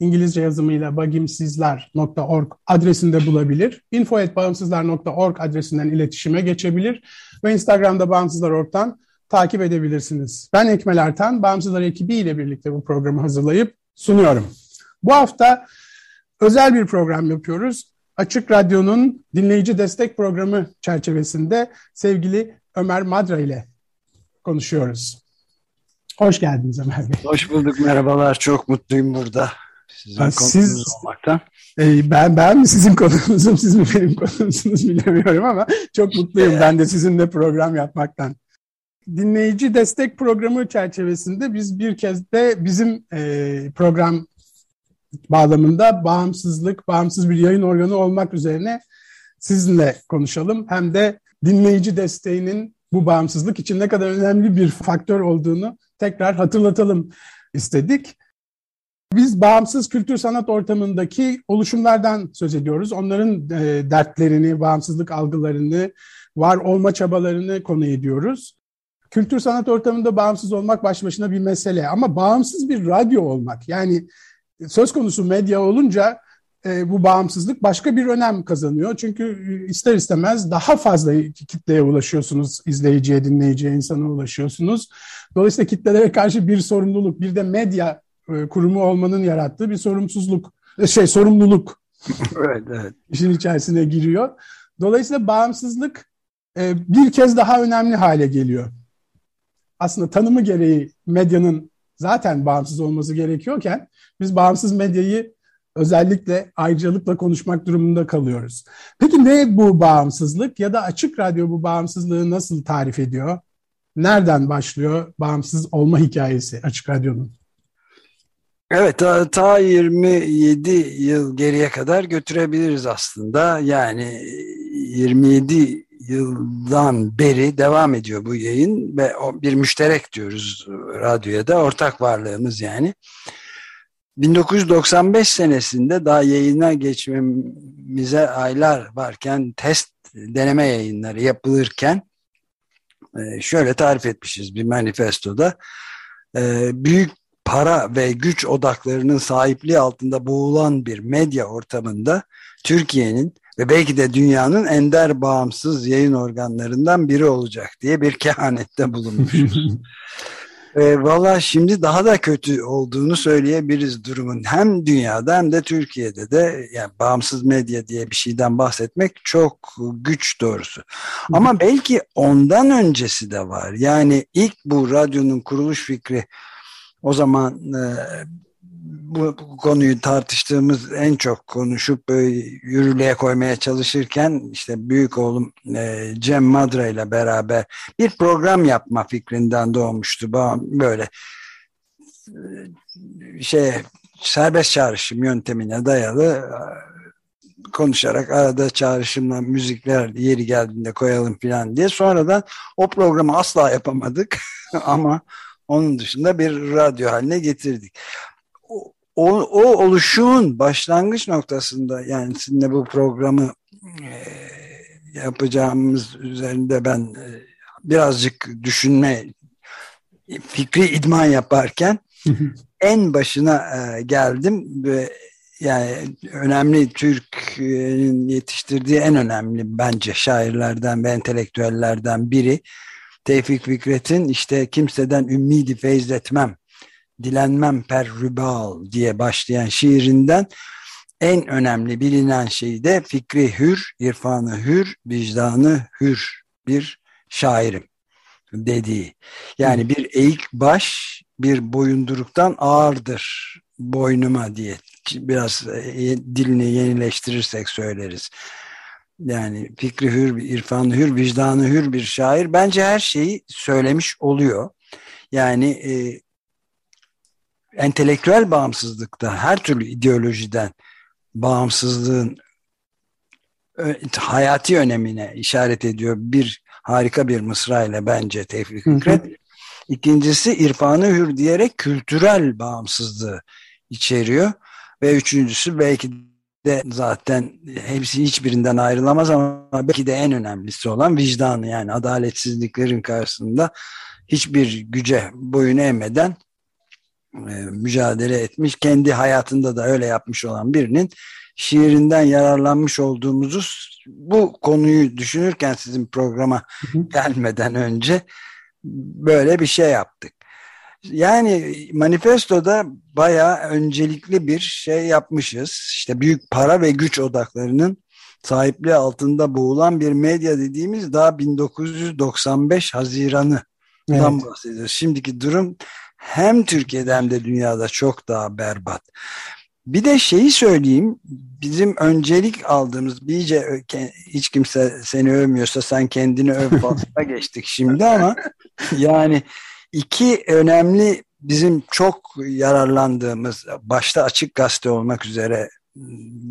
İngilizce yazımıyla bagimsizler.org adresinde bulabilir. info.bağımsızlar.org adresinden iletişime geçebilir ve Instagram'da Bağımsızlar.org'dan takip edebilirsiniz. Ben Ekmel Ertan, Bağımsızlar ekibi ile birlikte bu programı hazırlayıp sunuyorum. Bu hafta özel bir program yapıyoruz. Açık Radyo'nun dinleyici destek programı çerçevesinde sevgili Ömer Madra ile konuşuyoruz. Hoş geldiniz Ömer Bey. Hoş bulduk, merhabalar. Çok mutluyum burada. Sizin siz, olmaktan. E, ben ben mi sizin konunuzum, siz mi benim konumsunuz bilemiyorum ama çok mutluyum ben de sizinle program yapmaktan. Dinleyici destek programı çerçevesinde biz bir kez de bizim e, program bağlamında bağımsızlık, bağımsız bir yayın organı olmak üzerine sizinle konuşalım. Hem de dinleyici desteğinin bu bağımsızlık için ne kadar önemli bir faktör olduğunu tekrar hatırlatalım istedik. Biz bağımsız kültür sanat ortamındaki oluşumlardan söz ediyoruz. Onların e, dertlerini, bağımsızlık algılarını, var olma çabalarını konu ediyoruz. Kültür sanat ortamında bağımsız olmak baş başına bir mesele ama bağımsız bir radyo olmak yani söz konusu medya olunca e, bu bağımsızlık başka bir önem kazanıyor. Çünkü ister istemez daha fazla kitleye ulaşıyorsunuz, izleyiciye, dinleyiciye, insana ulaşıyorsunuz. Dolayısıyla kitlelere karşı bir sorumluluk, bir de medya e, kurumu olmanın yarattığı bir sorumsuzluk, e, şey sorumluluk. evet, evet. işin içerisine giriyor. Dolayısıyla bağımsızlık e, bir kez daha önemli hale geliyor. Aslında tanımı gereği medyanın zaten bağımsız olması gerekiyorken biz bağımsız medyayı özellikle ayrıcalıkla konuşmak durumunda kalıyoruz. Peki ne bu bağımsızlık ya da açık radyo bu bağımsızlığı nasıl tarif ediyor? Nereden başlıyor bağımsız olma hikayesi açık radyonun? Evet ta, ta 27 yıl geriye kadar götürebiliriz aslında. Yani 27 yıldan beri devam ediyor bu yayın ve bir müşterek diyoruz radyoya da ortak varlığımız yani. 1995 senesinde daha yayına geçmemize aylar varken test deneme yayınları yapılırken e, şöyle tarif etmişiz bir manifestoda. E, büyük para ve güç odaklarının sahipliği altında boğulan bir medya ortamında Türkiye'nin ve belki de dünyanın ender bağımsız yayın organlarından biri olacak diye bir kehanette bulunmuşuz. e, Valla şimdi daha da kötü olduğunu söyleyebiliriz durumun. Hem dünyada hem de Türkiye'de de yani bağımsız medya diye bir şeyden bahsetmek çok güç doğrusu. Ama belki ondan öncesi de var. Yani ilk bu radyonun kuruluş fikri o zaman e, bu, bu konuyu tartıştığımız en çok konuşup böyle yürürlüğe koymaya çalışırken işte büyük oğlum e, Cem Madra ile beraber bir program yapma fikrinden doğmuştu. Böyle e, şey serbest çağrışım yöntemine dayalı e, konuşarak arada çağrışımla müzikler yeri geldiğinde koyalım falan diye. Sonradan o programı asla yapamadık ama onun dışında bir radyo haline getirdik. O, o, o oluşumun başlangıç noktasında yani sizinle bu programı e, yapacağımız üzerinde ben e, birazcık düşünme fikri idman yaparken en başına e, geldim ve yani önemli Türk'ün yetiştirdiği en önemli bence şairlerden ve entelektüellerden biri Tevfik Fikret'in işte kimseden ümmidi feyzetmem, dilenmem per rübal diye başlayan şiirinden en önemli bilinen şey de fikri hür, irfanı hür, vicdanı hür bir şairim dediği. Yani bir eğik baş bir boyunduruktan ağırdır boynuma diye biraz e, dilini yenileştirirsek söyleriz. Yani fikri hür, irfanı hür, vicdanı hür bir şair bence her şeyi söylemiş oluyor. Yani e, entelektüel bağımsızlıkta her türlü ideolojiden bağımsızlığın hayati önemine işaret ediyor. Bir harika bir mısra ile bence Tevfik Fikret. İkincisi irfanı hür diyerek kültürel bağımsızlığı içeriyor. Ve üçüncüsü belki de zaten hepsi hiçbirinden ayrılamaz ama belki de en önemlisi olan vicdanı yani adaletsizliklerin karşısında hiçbir güce boyun eğmeden e, mücadele etmiş. Kendi hayatında da öyle yapmış olan birinin şiirinden yararlanmış olduğumuzu bu konuyu düşünürken sizin programa gelmeden önce böyle bir şey yaptık. Yani manifestoda bayağı öncelikli bir şey yapmışız. İşte büyük para ve güç odaklarının sahipliği altında boğulan bir medya dediğimiz daha 1995 Haziran'ı evet. bahsediyoruz. Şimdiki durum hem Türkiye'de hem de dünyada çok daha berbat. Bir de şeyi söyleyeyim, bizim öncelik aldığımız, iyice hiç kimse seni övmüyorsa sen kendini öv fasla geçtik şimdi ama yani iki önemli bizim çok yararlandığımız, başta açık gazete olmak üzere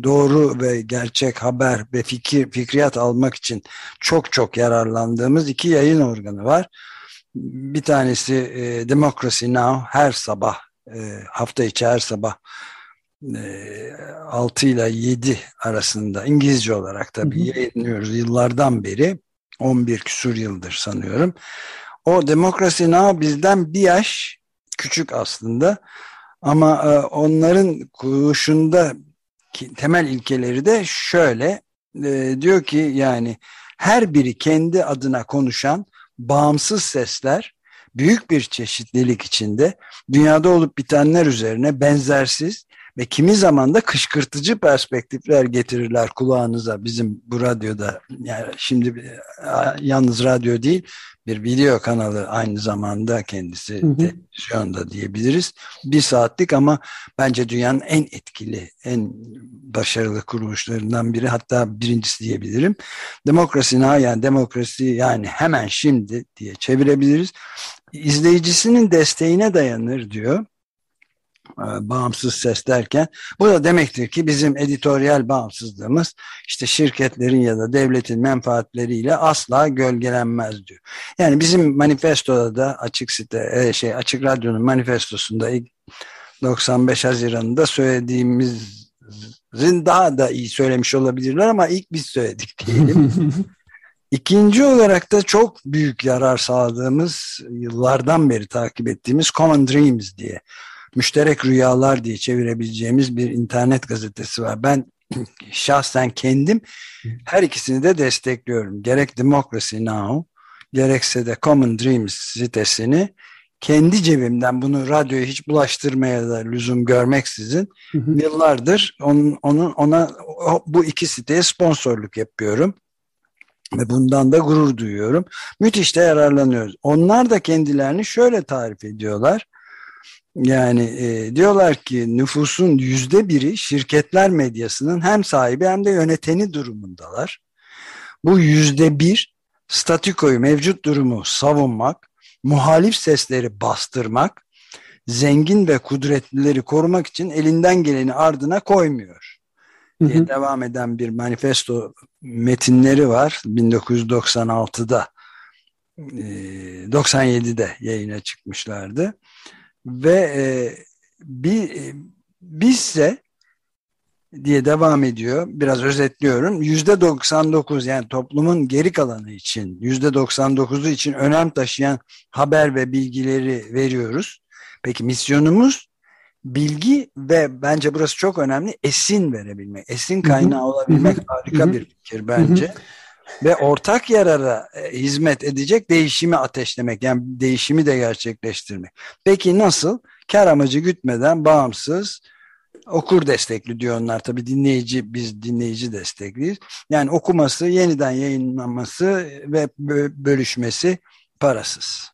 doğru ve gerçek haber ve fikir fikriyat almak için çok çok yararlandığımız iki yayın organı var. Bir tanesi e, Democracy Now her sabah e, hafta içi her sabah 6 ile 7 arasında İngilizce olarak tabii hı hı. yayınlıyoruz yıllardan beri 11 küsur yıldır sanıyorum. O Demokrasi Now bizden bir yaş küçük aslında. Ama e, onların kuruluşunda temel ilkeleri de şöyle. E, diyor ki yani her biri kendi adına konuşan bağımsız sesler büyük bir çeşitlilik içinde dünyada olup bitenler üzerine benzersiz ve kimi zaman da kışkırtıcı perspektifler getirirler kulağınıza bizim bu radyoda yani şimdi yalnız radyo değil bir video kanalı aynı zamanda kendisi hı hı. televizyonda diyebiliriz. Bir saatlik ama bence dünyanın en etkili, en başarılı kuruluşlarından biri hatta birincisi diyebilirim. Demokrasi yani demokrasi yani hemen şimdi diye çevirebiliriz. İzleyicisinin desteğine dayanır diyor e, bağımsız ses derken bu da demektir ki bizim editoryal bağımsızlığımız işte şirketlerin ya da devletin menfaatleriyle asla gölgelenmez diyor. Yani bizim manifestoda da açık site e, şey açık radyonun manifestosunda 95 Haziran'da söylediğimizin daha da iyi söylemiş olabilirler ama ilk biz söyledik diyelim. İkinci olarak da çok büyük yarar sağladığımız yıllardan beri takip ettiğimiz Common Dreams diye müşterek rüyalar diye çevirebileceğimiz bir internet gazetesi var. Ben şahsen kendim her ikisini de destekliyorum. Gerek Democracy Now, gerekse de Common Dreams sitesini kendi cebimden bunu radyoya hiç bulaştırmaya da lüzum görmeksizin hı hı. yıllardır onun, onun ona bu iki siteye sponsorluk yapıyorum ve bundan da gurur duyuyorum. Müthiş de yararlanıyoruz. Onlar da kendilerini şöyle tarif ediyorlar. Yani e, diyorlar ki nüfusun yüzde biri şirketler medyasının hem sahibi hem de yöneteni durumundalar. Bu yüzde bir statükoyu mevcut durumu savunmak, muhalif sesleri bastırmak, zengin ve kudretlileri korumak için elinden geleni ardına koymuyor diye hı hı. devam eden bir manifesto metinleri var 1996'da 97'de yayına çıkmışlardı ve e, bir e, bizse diye devam ediyor. Biraz özetliyorum. Yüzde 99 yani toplumun geri kalanı için yüzde 99'u için önem taşıyan haber ve bilgileri veriyoruz. Peki misyonumuz bilgi ve bence burası çok önemli esin verebilmek. Esin kaynağı olabilmek harika bir fikir bence. Ve ortak yarara e, hizmet edecek değişimi ateşlemek yani değişimi de gerçekleştirmek. Peki nasıl? Kar amacı gütmeden bağımsız okur destekli diyor onlar tabi dinleyici biz dinleyici destekliyiz. Yani okuması, yeniden yayınlanması ve bölüşmesi parasız.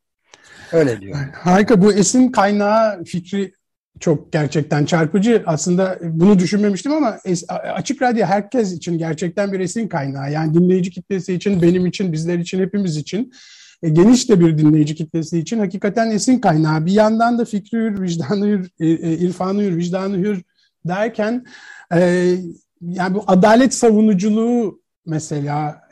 Öyle diyor. Harika bu esin kaynağı fikri çok gerçekten çarpıcı. Aslında bunu düşünmemiştim ama Açık Radyo herkes için gerçekten bir esin kaynağı. Yani dinleyici kitlesi için, benim için, bizler için, hepimiz için e, geniş de bir dinleyici kitlesi için hakikaten esin kaynağı. Bir yandan da fikri hür, vicdanı hür, e, e, irfanı hür, vicdanı hür derken yani bu adalet savunuculuğu mesela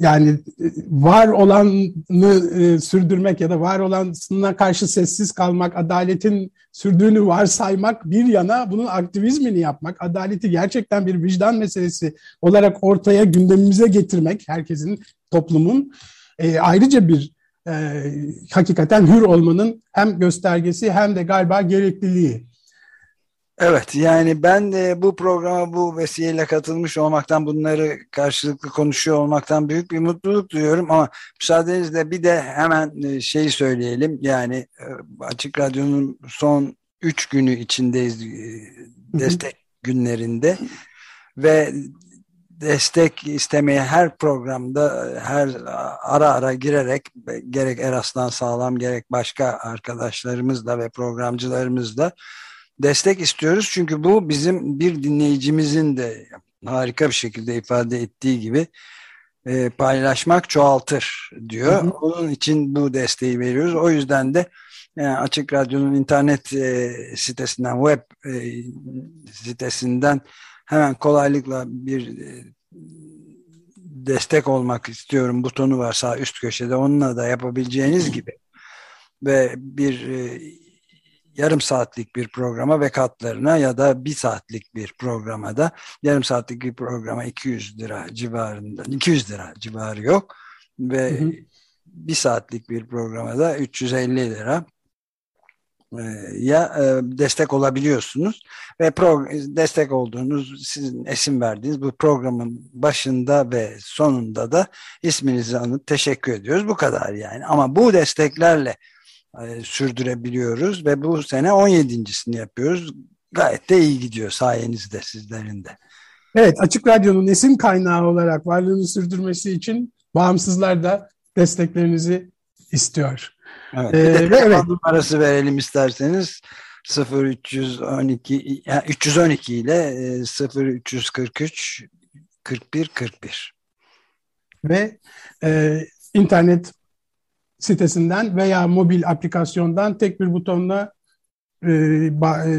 yani e, var olanı e, sürdürmek ya da var olanına karşı sessiz kalmak, adaletin sürdüğünü varsaymak bir yana bunun aktivizmini yapmak, adaleti gerçekten bir vicdan meselesi olarak ortaya gündemimize getirmek herkesin, toplumun e, ayrıca bir e, hakikaten hür olmanın hem göstergesi hem de galiba gerekliliği. Evet yani ben de bu programa bu vesileyle katılmış olmaktan bunları karşılıklı konuşuyor olmaktan büyük bir mutluluk duyuyorum ama müsaadenizle bir de hemen e, şeyi söyleyelim. Yani e, Açık Radyo'nun son üç günü içindeyiz e, destek günlerinde ve destek istemeye her programda her ara ara girerek gerek Eraslan Sağlam gerek başka arkadaşlarımızla ve programcılarımızla destek istiyoruz. Çünkü bu bizim bir dinleyicimizin de harika bir şekilde ifade ettiği gibi e, paylaşmak çoğaltır diyor. Hı hı. Onun için bu desteği veriyoruz. O yüzden de yani e, Açık Radyo'nun internet e, sitesinden, web e, sitesinden hemen kolaylıkla bir e, destek olmak istiyorum butonu var sağ üst köşede. Onunla da yapabileceğiniz gibi ve bir e, yarım saatlik bir programa ve katlarına ya da bir saatlik bir programa da yarım saatlik bir programa 200 lira civarında 200 lira civarı yok. Ve hı hı. bir saatlik bir programa da 350 lira e, ya e, destek olabiliyorsunuz. Ve destek olduğunuz sizin isim verdiğiniz bu programın başında ve sonunda da isminizi anıp teşekkür ediyoruz. Bu kadar yani. Ama bu desteklerle sürdürebiliyoruz ve bu sene 17.sini yapıyoruz. Gayet de iyi gidiyor sayenizde sizlerin de. Evet Açık Radyo'nun esin kaynağı olarak varlığını sürdürmesi için bağımsızlar da desteklerinizi istiyor. Evet, ee, bir de evet. numarası verelim isterseniz 0312 yani 312 ile 0343 41 41 ve e, internet sitesinden veya mobil aplikasyondan tek bir butonla e,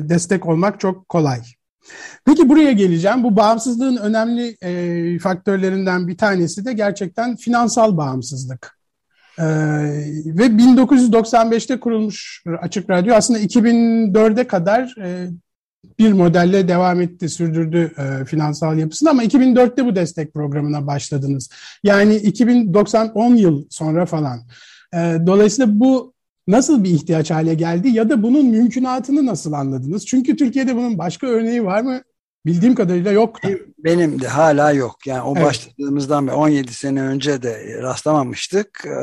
destek olmak çok kolay. Peki buraya geleceğim. Bu bağımsızlığın önemli e, faktörlerinden bir tanesi de gerçekten finansal bağımsızlık. Ve 1995'te kurulmuş Açık Radyo aslında 2004'e kadar e, bir modelle devam etti, sürdürdü e, finansal yapısını ama 2004'te bu destek programına başladınız. Yani 2090 10 yıl sonra falan. E, dolayısıyla bu nasıl bir ihtiyaç hale geldi ya da bunun mümkünatını nasıl anladınız? Çünkü Türkiye'de bunun başka örneği var mı? Bildiğim kadarıyla yok da. Benim de hala yok. Yani o evet. başladığımızdan beri 17 sene önce de rastlamamıştık e,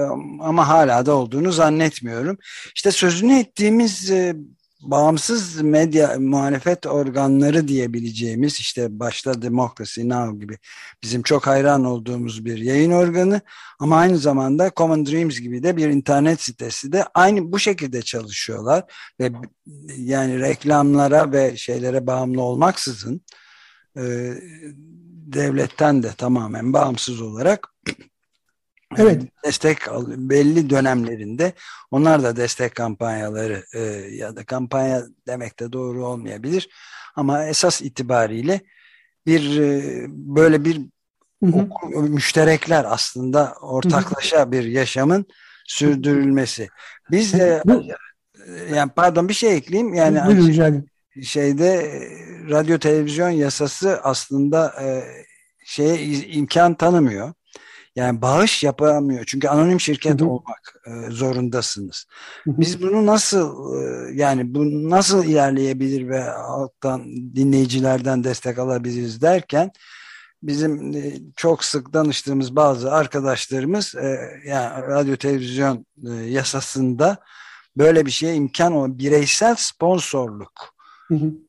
ama hala da olduğunu zannetmiyorum. İşte sözünü ettiğimiz e, bağımsız medya muhalefet organları diyebileceğimiz işte başta Democracy Now gibi bizim çok hayran olduğumuz bir yayın organı ama aynı zamanda Common Dreams gibi de bir internet sitesi de aynı bu şekilde çalışıyorlar. Ve yani reklamlara ve şeylere bağımlı olmaksızın e, devletten de tamamen bağımsız olarak Evet. Destek belli dönemlerinde onlar da destek kampanyaları e, ya da kampanya demek de doğru olmayabilir ama esas itibariyle bir e, böyle bir hı hı. Oku, müşterekler aslında ortaklaşa hı hı. bir yaşamın sürdürülmesi. Biz de yani pardon bir şey ekleyeyim yani Buyurun, şeyde e, radyo televizyon yasası aslında e, şeye imkan tanımıyor. Yani bağış yapamıyor. Çünkü anonim şirket hı hı. olmak e, zorundasınız. Hı hı. Biz bunu nasıl e, yani bu nasıl ilerleyebilir ve alttan dinleyicilerden destek alabiliriz derken bizim e, çok sık danıştığımız bazı arkadaşlarımız e, yani radyo televizyon e, yasasında böyle bir şeye imkan olan bireysel sponsorluk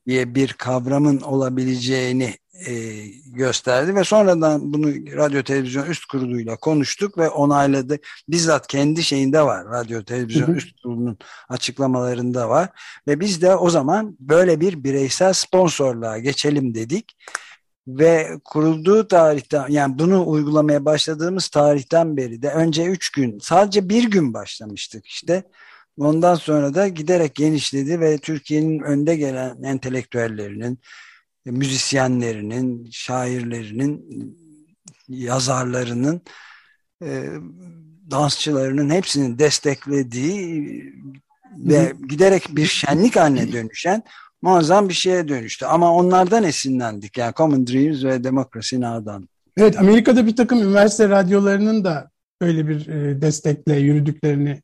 diye bir kavramın olabileceğini e, gösterdi ve sonradan bunu radyo televizyon üst kuruluyla konuştuk ve onayladı. Bizzat kendi şeyinde var radyo televizyon üst kurulunun açıklamalarında var. Ve biz de o zaman böyle bir bireysel sponsorluğa geçelim dedik. Ve kurulduğu tarihten yani bunu uygulamaya başladığımız tarihten beri de önce üç gün sadece bir gün başlamıştık işte. Ondan sonra da giderek genişledi ve Türkiye'nin önde gelen entelektüellerinin müzisyenlerinin, şairlerinin, yazarlarının, e, dansçılarının hepsinin desteklediği ve giderek bir şenlik haline dönüşen muazzam bir şeye dönüştü. Ama onlardan esinlendik. Yani Common Dreams ve Democracy Now'dan. Evet, Amerika'da bir takım üniversite radyolarının da böyle bir e, destekle yürüdüklerini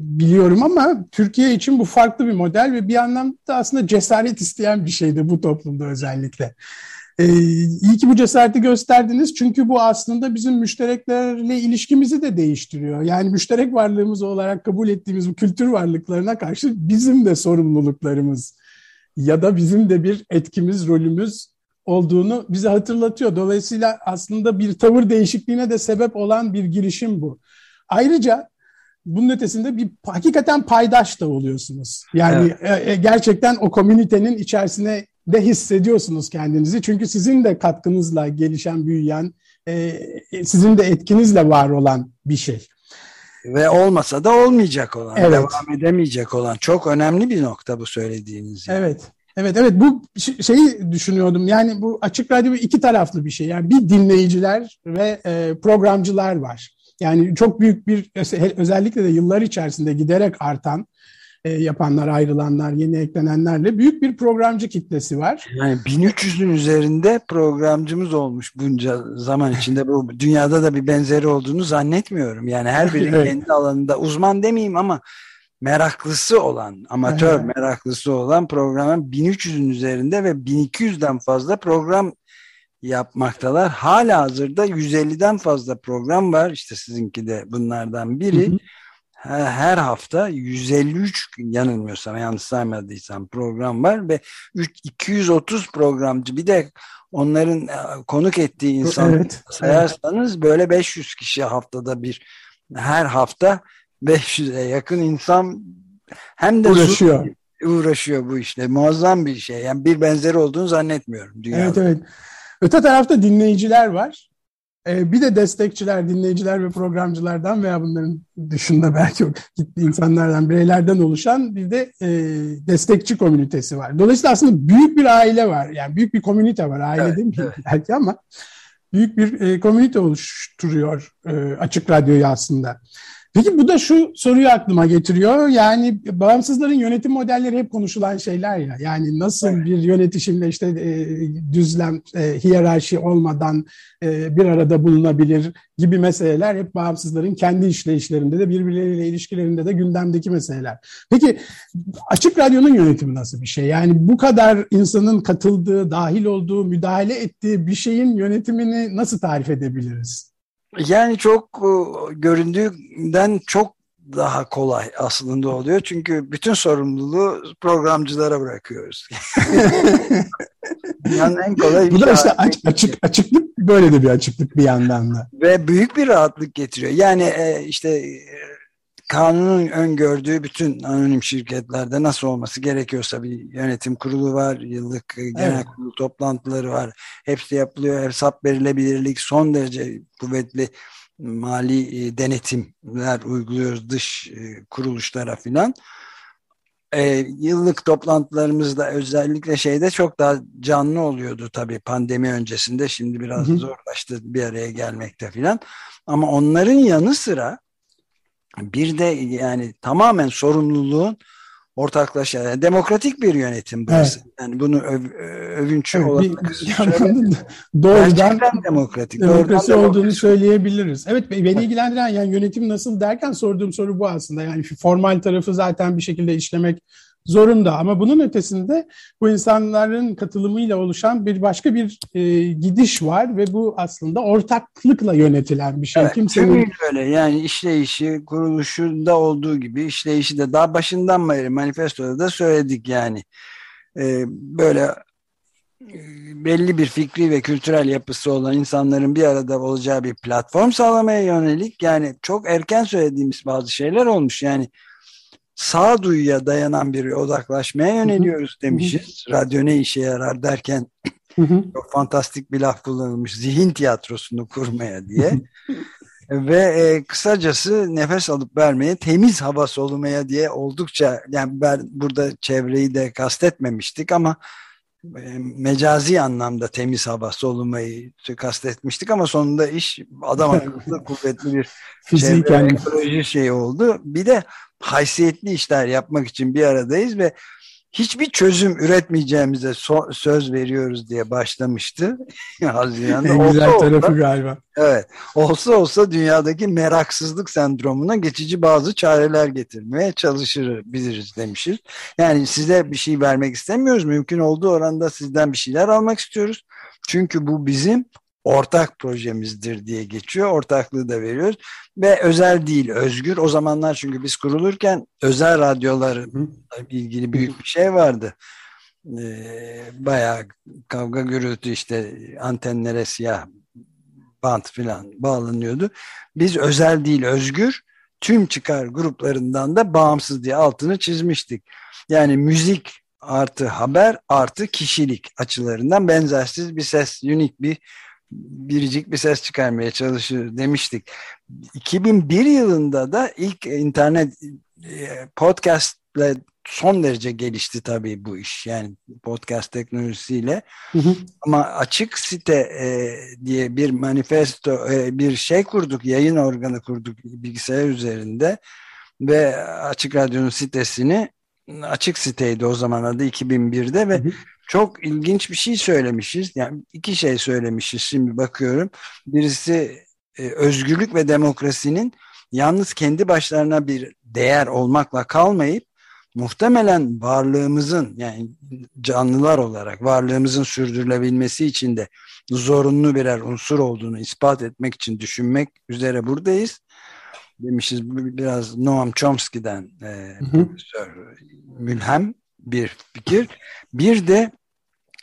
biliyorum ama Türkiye için bu farklı bir model ve bir anlamda aslında cesaret isteyen bir şeydi bu toplumda özellikle. Ee, iyi ki bu cesareti gösterdiniz çünkü bu aslında bizim müştereklerle ilişkimizi de değiştiriyor. Yani müşterek varlığımız olarak kabul ettiğimiz bu kültür varlıklarına karşı bizim de sorumluluklarımız ya da bizim de bir etkimiz, rolümüz olduğunu bize hatırlatıyor. Dolayısıyla aslında bir tavır değişikliğine de sebep olan bir girişim bu. Ayrıca bunun ötesinde bir hakikaten paydaş da oluyorsunuz. Yani evet. e, gerçekten o komünitenin içerisine de hissediyorsunuz kendinizi. Çünkü sizin de katkınızla gelişen, büyüyen, e, e, sizin de etkinizle var olan bir şey. Ve olmasa da olmayacak olan, evet. devam edemeyecek olan çok önemli bir nokta bu söylediğiniz. Yani. Evet. Evet evet bu şeyi düşünüyordum yani bu açık radyo iki taraflı bir şey yani bir dinleyiciler ve e, programcılar var. Yani çok büyük bir özellikle de yıllar içerisinde giderek artan e, yapanlar, ayrılanlar, yeni eklenenlerle büyük bir programcı kitlesi var. Yani 1300'ün üzerinde programcımız olmuş bunca zaman içinde. Bu dünyada da bir benzeri olduğunu zannetmiyorum. Yani her biri evet. kendi alanında uzman demeyeyim ama meraklısı olan, amatör meraklısı olan programın 1300'ün üzerinde ve 1200'den fazla program yapmaktalar. Hala hazırda 150'den fazla program var. İşte sizinki de bunlardan biri. Hı hı. Her hafta 153 yanılmıyorsam yanlış saymadıysam program var ve 230 programcı bir de onların e, konuk ettiği insan evet, sayarsanız evet. böyle 500 kişi haftada bir her hafta 500'e yakın insan hem de uğraşıyor. uğraşıyor bu işte. Muazzam bir şey. Yani bir benzeri olduğunu zannetmiyorum dünyada. Evet evet. Öte tarafta dinleyiciler var. Ee, bir de destekçiler, dinleyiciler ve programcılardan veya bunların dışında belki gittiği insanlardan, bireylerden oluşan bir de e, destekçi komünitesi var. Dolayısıyla aslında büyük bir aile var. Yani büyük bir komünite var. Aile evet, değil mi evet. belki ama büyük bir e, komünite oluşturuyor e, Açık Radyo'yu aslında. Peki bu da şu soruyu aklıma getiriyor. Yani bağımsızların yönetim modelleri hep konuşulan şeyler ya. Yani nasıl evet. bir yönetişimle işte e, düzlem, e, hiyerarşi olmadan e, bir arada bulunabilir gibi meseleler hep bağımsızların kendi işleyişlerinde de birbirleriyle ilişkilerinde de gündemdeki meseleler. Peki Açık Radyo'nun yönetimi nasıl bir şey? Yani bu kadar insanın katıldığı, dahil olduğu, müdahale ettiği bir şeyin yönetimini nasıl tarif edebiliriz? Yani çok e, göründüğünden çok daha kolay aslında oluyor. Çünkü bütün sorumluluğu programcılara bırakıyoruz. yani en kolay Bu da işte aç, açık açıklık böyle de bir açıklık bir yandan da. Ve büyük bir rahatlık getiriyor. Yani e, işte kanunun öngördüğü bütün anonim şirketlerde nasıl olması gerekiyorsa bir yönetim kurulu var, yıllık genel evet. kurulu toplantıları var. Hepsi yapılıyor. Hesap verilebilirlik son derece kuvvetli mali e, denetimler uyguluyoruz dış e, kuruluşlara filan. E, yıllık toplantılarımızda özellikle şeyde çok daha canlı oluyordu tabii pandemi öncesinde. Şimdi biraz hı hı. zorlaştı bir araya gelmekte filan. Ama onların yanı sıra bir de yani tamamen sorumluluğun ortaklaşa yani demokratik bir yönetim burası. Evet. Yani bunu öv, övünç evet, olarak doğrudan demokratik demokrasi doğrudan olduğunu demokrasi. söyleyebiliriz. Evet beni ilgilendiren yani yönetim nasıl derken sorduğum soru bu aslında. Yani formal tarafı zaten bir şekilde işlemek zorunda. Ama bunun ötesinde bu insanların katılımıyla oluşan bir başka bir e, gidiş var ve bu aslında ortaklıkla yönetilen bir şey. Evet, Kimsenin öyle yani işleyişi kuruluşunda olduğu gibi işleyişi de daha başından beri manifestoda da söyledik yani. Ee, böyle e, belli bir fikri ve kültürel yapısı olan insanların bir arada olacağı bir platform sağlamaya yönelik yani çok erken söylediğimiz bazı şeyler olmuş yani sağduyuya dayanan bir odaklaşmaya yöneliyoruz demişiz. Radyo ne işe yarar derken çok fantastik bir laf kullanılmış. Zihin tiyatrosunu kurmaya diye. Ve e, kısacası nefes alıp vermeye, temiz hava solumaya diye oldukça yani ben burada çevreyi de kastetmemiştik ama e, mecazi anlamda temiz hava solumayı kastetmiştik ama sonunda iş adam akıllı kuvvetli bir çevre ekoloji şey oldu. Bir de haysiyetli işler yapmak için bir aradayız ve hiçbir çözüm üretmeyeceğimize so söz veriyoruz diye başlamıştı. Haziran'da. En güzel olsa tarafı olsa, galiba. Evet. Olsa olsa dünyadaki meraksızlık sendromuna geçici bazı çareler getirmeye çalışır biliriz demişiz. Yani size bir şey vermek istemiyoruz. Mümkün olduğu oranda sizden bir şeyler almak istiyoruz. Çünkü bu bizim ortak projemizdir diye geçiyor. Ortaklığı da veriyoruz. Ve özel değil, özgür. O zamanlar çünkü biz kurulurken özel radyolarla ilgili büyük bir şey vardı. Ee, bayağı kavga gürültü işte antenlere siyah bant filan bağlanıyordu. Biz özel değil, özgür tüm çıkar gruplarından da bağımsız diye altını çizmiştik. Yani müzik artı haber artı kişilik açılarından benzersiz bir ses, unik bir biricik bir ses çıkarmaya çalışır demiştik. 2001 yılında da ilk internet e, podcastle son derece gelişti tabii bu iş. Yani podcast teknolojisiyle. Hı hı. Ama açık site e, diye bir manifesto, e, bir şey kurduk, yayın organı kurduk bilgisayar üzerinde ve Açık Radyo'nun sitesini açık siteydi o zaman adı 2001'de ve hı hı çok ilginç bir şey söylemişiz. Yani iki şey söylemişiz şimdi bakıyorum. Birisi e, özgürlük ve demokrasinin yalnız kendi başlarına bir değer olmakla kalmayıp muhtemelen varlığımızın yani canlılar olarak varlığımızın sürdürülebilmesi için de zorunlu birer unsur olduğunu ispat etmek için düşünmek üzere buradayız. Demişiz biraz Noam Chomsky'den e, profesör mülhem bir fikir. Bir de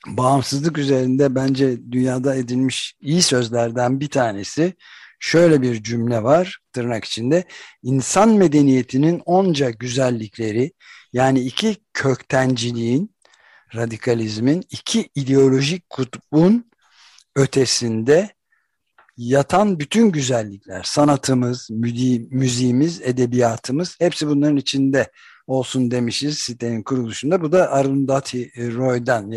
bağımsızlık üzerinde bence dünyada edilmiş iyi sözlerden bir tanesi şöyle bir cümle var tırnak içinde. İnsan medeniyetinin onca güzellikleri yani iki köktenciliğin radikalizmin iki ideolojik kutbun ötesinde yatan bütün güzellikler sanatımız, müziğimiz, edebiyatımız hepsi bunların içinde olsun demişiz sitenin kuruluşunda. Bu da Arundhati Roy'dan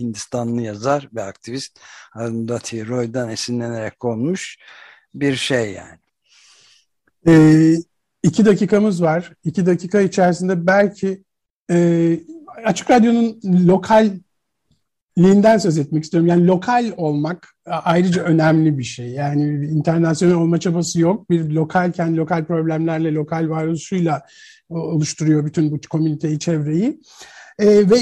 Hindistanlı yazar ve aktivist Arundhati Roy'dan esinlenerek konmuş bir şey yani. E, iki dakikamız var. İki dakika içerisinde belki e, Açık Radyo'nun lokalliğinden söz etmek istiyorum. Yani lokal olmak ayrıca önemli bir şey. Yani internasyonel olma çabası yok. Bir lokalken lokal problemlerle, lokal varoluşuyla oluşturuyor bütün bu komüniteyi, çevreyi. E, ve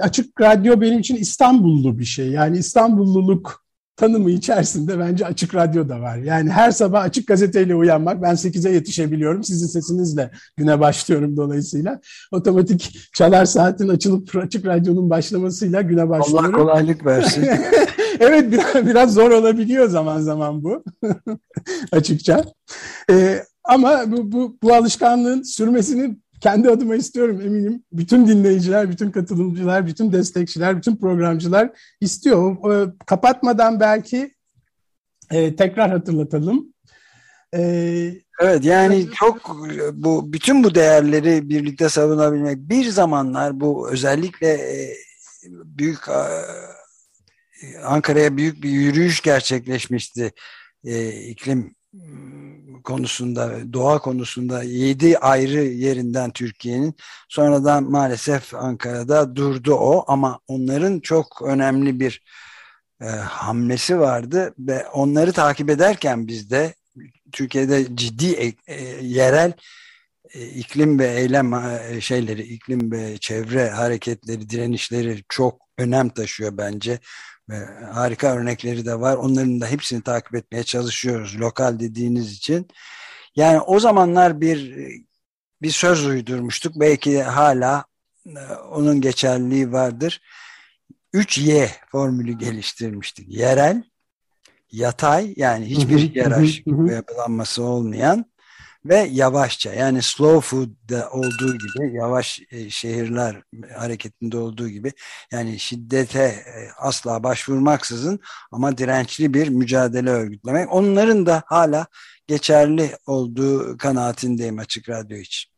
açık radyo benim için İstanbullu bir şey. Yani İstanbulluluk tanımı içerisinde bence açık radyo da var. Yani her sabah açık gazeteyle uyanmak, ben 8'e yetişebiliyorum. Sizin sesinizle güne başlıyorum dolayısıyla. Otomatik çalar saatin açılıp açık radyonun başlamasıyla güne başlıyorum. Allah kolaylık versin. evet biraz, biraz zor olabiliyor zaman zaman bu açıkça. Ee, ama bu, bu, bu alışkanlığın sürmesini kendi adıma istiyorum eminim. Bütün dinleyiciler, bütün katılımcılar, bütün destekçiler, bütün programcılar istiyor. E, kapatmadan belki e, tekrar hatırlatalım. E, evet yani çok bu bütün bu değerleri birlikte savunabilmek bir zamanlar bu özellikle e, büyük Ankara'ya büyük bir yürüyüş gerçekleşmişti e, iklim konusunda, doğa konusunda yedi ayrı yerinden Türkiye'nin sonradan maalesef Ankara'da durdu o. Ama onların çok önemli bir e, hamlesi vardı ve onları takip ederken biz de Türkiye'de ciddi e, e, yerel e, iklim ve eylem e, şeyleri, iklim ve çevre hareketleri, direnişleri çok önem taşıyor bence. Ve harika örnekleri de var. Onların da hepsini takip etmeye çalışıyoruz. Lokal dediğiniz için. Yani o zamanlar bir bir söz uydurmuştuk. Belki hala e, onun geçerliliği vardır. 3Y formülü geliştirmiştik. Yerel, yatay yani hiçbir hiyerarşik yapılanması olmayan ve yavaşça yani slow food'da olduğu gibi yavaş e, şehirler hareketinde olduğu gibi yani şiddete e, asla başvurmaksızın ama dirençli bir mücadele örgütlemek onların da hala geçerli olduğu kanaatindeyim açık radyo için.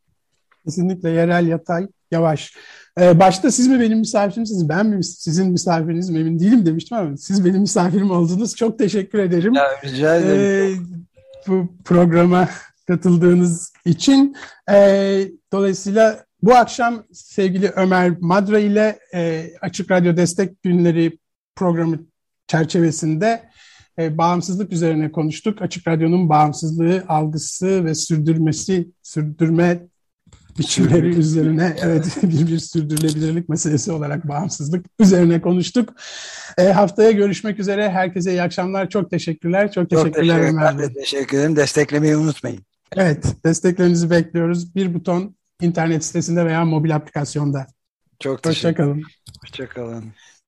Kesinlikle yerel yatay yavaş. Ee, başta siz mi benim misafirimsiniz, ben mi sizin misafiriniz mi emin değilim demiştim ama siz benim misafirim oldunuz. Çok teşekkür ederim. Ya, rica ederim. Ee, bu programa katıldığınız için. Ee, dolayısıyla bu akşam sevgili Ömer Madra ile e, Açık Radyo Destek Günleri programı çerçevesinde e, bağımsızlık üzerine konuştuk. Açık Radyo'nun bağımsızlığı, algısı ve sürdürmesi, sürdürme biçimleri üzerine evet bir bir sürdürülebilirlik meselesi olarak bağımsızlık üzerine konuştuk. E, haftaya görüşmek üzere. Herkese iyi akşamlar. Çok teşekkürler. Çok teşekkürler Çok teşekkür, teşekkür ederim. Desteklemeyi unutmayın. Evet, desteklerinizi bekliyoruz. Bir buton internet sitesinde veya mobil aplikasyonda. Çok teşekkür Hoşçakalın. Hoşçakalın.